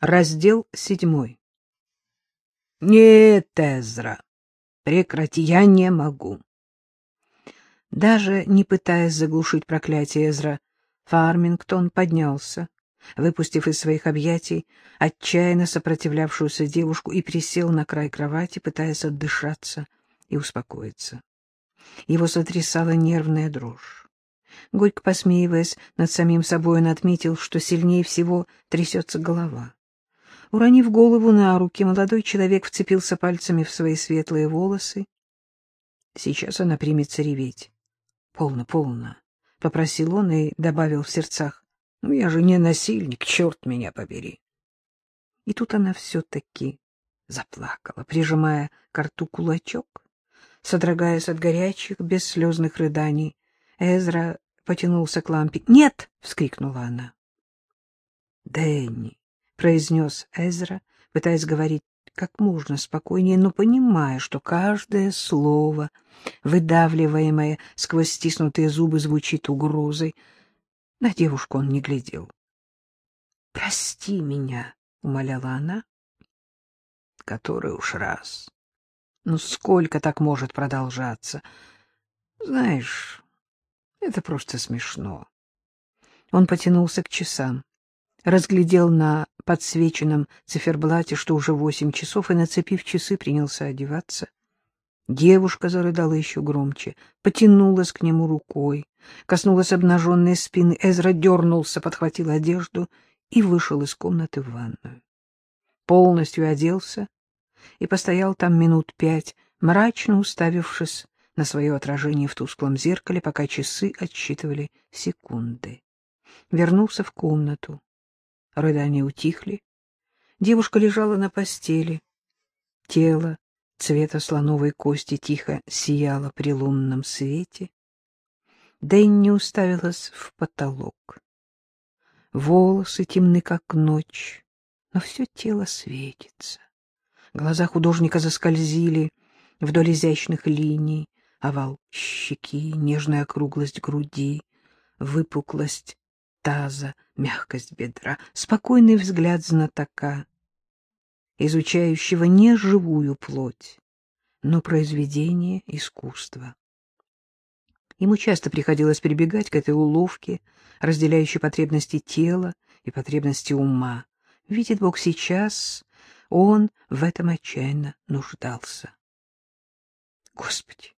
Раздел седьмой. Нет, Эзра, прекрати, я не могу. Даже не пытаясь заглушить проклятие Эзра, Фармингтон поднялся, выпустив из своих объятий отчаянно сопротивлявшуюся девушку и присел на край кровати, пытаясь отдышаться и успокоиться. Его сотрясала нервная дрожь. Горько посмеиваясь над самим собой, он отметил, что сильнее всего трясется голова. Уронив голову на руки, молодой человек вцепился пальцами в свои светлые волосы. Сейчас она примется реветь. — Полно, полно, — попросил он и добавил в сердцах. — Ну, я же не насильник, черт меня побери. И тут она все-таки заплакала, прижимая к рту кулачок, содрогаясь от горячих, бесслезных рыданий. Эзра потянулся к лампе. «Нет!» — вскрикнула она. «Дэнни!» Произнес Эзра, пытаясь говорить как можно спокойнее, но понимая, что каждое слово, выдавливаемое сквозь стиснутые зубы, звучит угрозой. На девушку он не глядел. — Прости меня, — умоляла она. — Который уж раз. Ну, сколько так может продолжаться? Знаешь, это просто смешно. Он потянулся к часам разглядел на подсвеченном циферблате, что уже восемь часов, и, нацепив часы, принялся одеваться. Девушка зарыдала еще громче, потянулась к нему рукой, коснулась обнаженной спины. Эзра дернулся, подхватил одежду и вышел из комнаты в ванную. Полностью оделся и постоял там минут пять, мрачно уставившись на свое отражение в тусклом зеркале, пока часы отсчитывали секунды. Вернулся в комнату. Рыдания утихли. Девушка лежала на постели. Тело цвета слоновой кости тихо сияло при лунном свете. Дэнни уставилась в потолок. Волосы темны, как ночь, но все тело светится. Глаза художника заскользили вдоль изящных линий, овал щеки, нежная округлость груди, выпуклость таза, мягкость бедра, спокойный взгляд знатока, изучающего не живую плоть, но произведение искусства. Ему часто приходилось прибегать к этой уловке, разделяющей потребности тела и потребности ума. Видит Бог, сейчас он в этом отчаянно нуждался. — Господи!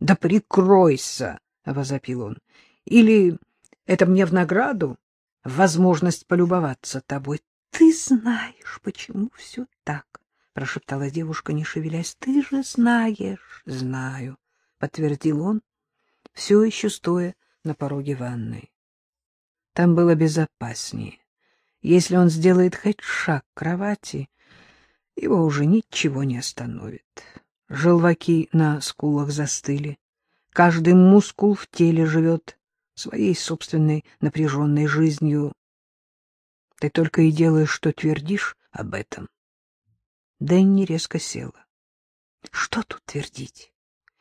Да прикройся! — возопил он. — Или это мне в награду возможность полюбоваться тобой. — Ты знаешь, почему все так, — прошептала девушка, не шевелясь. — Ты же знаешь. — Знаю, — подтвердил он, все еще стоя на пороге ванной. Там было безопаснее. Если он сделает хоть шаг к кровати, его уже ничего не остановит. Желваки на скулах застыли. Каждый мускул в теле живет своей собственной напряженной жизнью. Ты только и делаешь, что твердишь об этом. Дэнни резко села. Что тут твердить?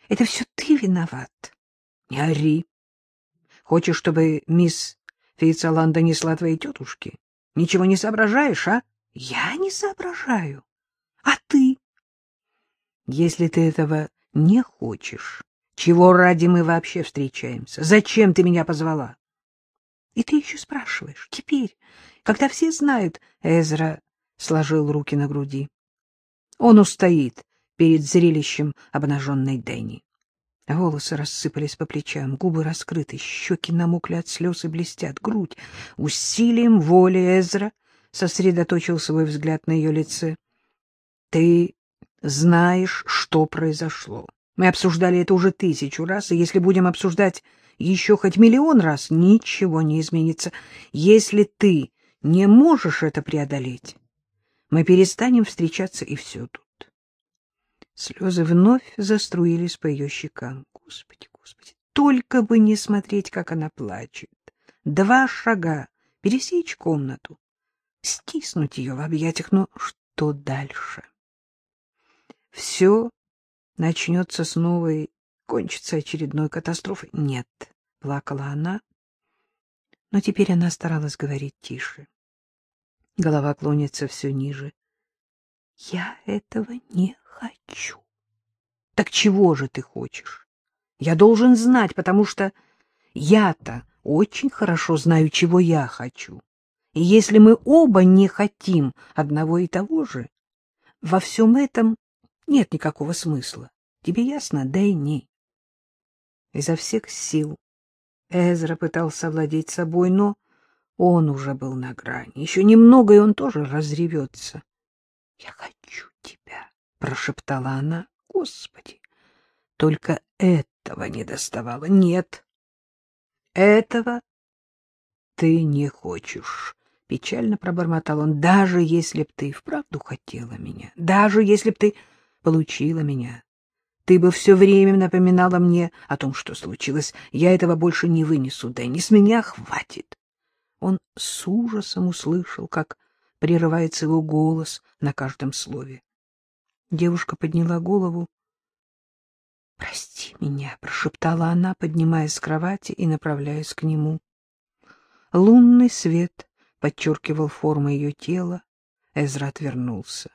Это все ты виноват. Не ори. Хочешь, чтобы мисс Фейцаланда несла твоей тетушке? Ничего не соображаешь, а? Я не соображаю. А ты? Если ты этого не хочешь, чего ради мы вообще встречаемся? Зачем ты меня позвала? И ты еще спрашиваешь. Теперь, когда все знают, Эзра сложил руки на груди. Он устоит перед зрелищем обнаженной Дэнни. Волосы рассыпались по плечам, губы раскрыты, щеки намокли от слез и блестят, грудь. Усилием воли Эзра сосредоточил свой взгляд на ее лице. — Ты знаешь, что произошло. Мы обсуждали это уже тысячу раз, и если будем обсуждать еще хоть миллион раз, ничего не изменится. Если ты не можешь это преодолеть, мы перестанем встречаться, и все тут. Слезы вновь заструились по ее щекам. Господи, Господи, только бы не смотреть, как она плачет. Два шага, пересечь комнату, стиснуть ее в объятиях, но что дальше? Все начнется снова и кончится очередной катастрофой. Нет, плакала она, но теперь она старалась говорить тише. Голова клонится все ниже. Я этого не хочу. Так чего же ты хочешь? Я должен знать, потому что я-то очень хорошо знаю, чего я хочу. И если мы оба не хотим одного и того же, во всем этом нет никакого смысла. Тебе ясно, Дэнни? Изо всех сил Эзра пытался владеть собой, но он уже был на грани. Еще немного, и он тоже разревется. — Я хочу тебя, — прошептала она. — Господи, только этого не доставало. Нет, этого ты не хочешь. Печально пробормотал он. Даже если б ты вправду хотела меня, даже если б ты получила меня, ты бы все время напоминала мне о том, что случилось. Я этого больше не вынесу, да не с меня хватит. Он с ужасом услышал, как прерывается его голос на каждом слове. Девушка подняла голову. — Прости меня, — прошептала она, поднимаясь с кровати и направляясь к нему. Лунный свет подчеркивал форму ее тела. Эзра отвернулся.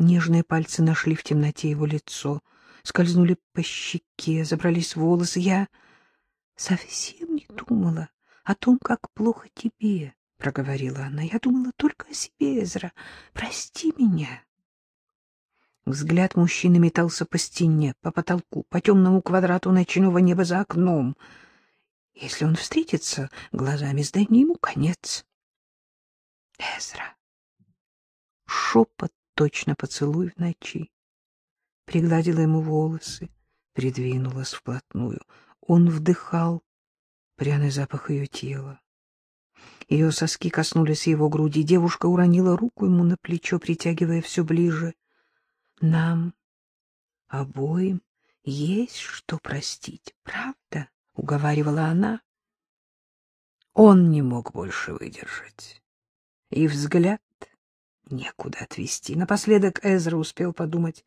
Нежные пальцы нашли в темноте его лицо, скользнули по щеке, забрались в волосы. Я совсем не думала о том, как плохо тебе, — проговорила она. Я думала только о себе, Эзра. Прости меня. Взгляд мужчины метался по стене, по потолку, по темному квадрату ночного неба за окном. Если он встретится глазами с Дэнни, ему конец. Эзра. Шепот точно поцелуй в ночи. Пригладила ему волосы, придвинулась вплотную. Он вдыхал пряный запах ее тела. Ее соски коснулись его груди. Девушка уронила руку ему на плечо, притягивая все ближе. — Нам обоим есть что простить, правда? — уговаривала она. Он не мог больше выдержать. И взгляд некуда отвести. Напоследок Эзра успел подумать,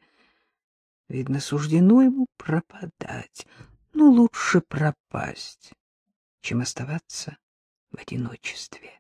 видно, суждено ему пропадать. Ну, лучше пропасть чем оставаться в одиночестве.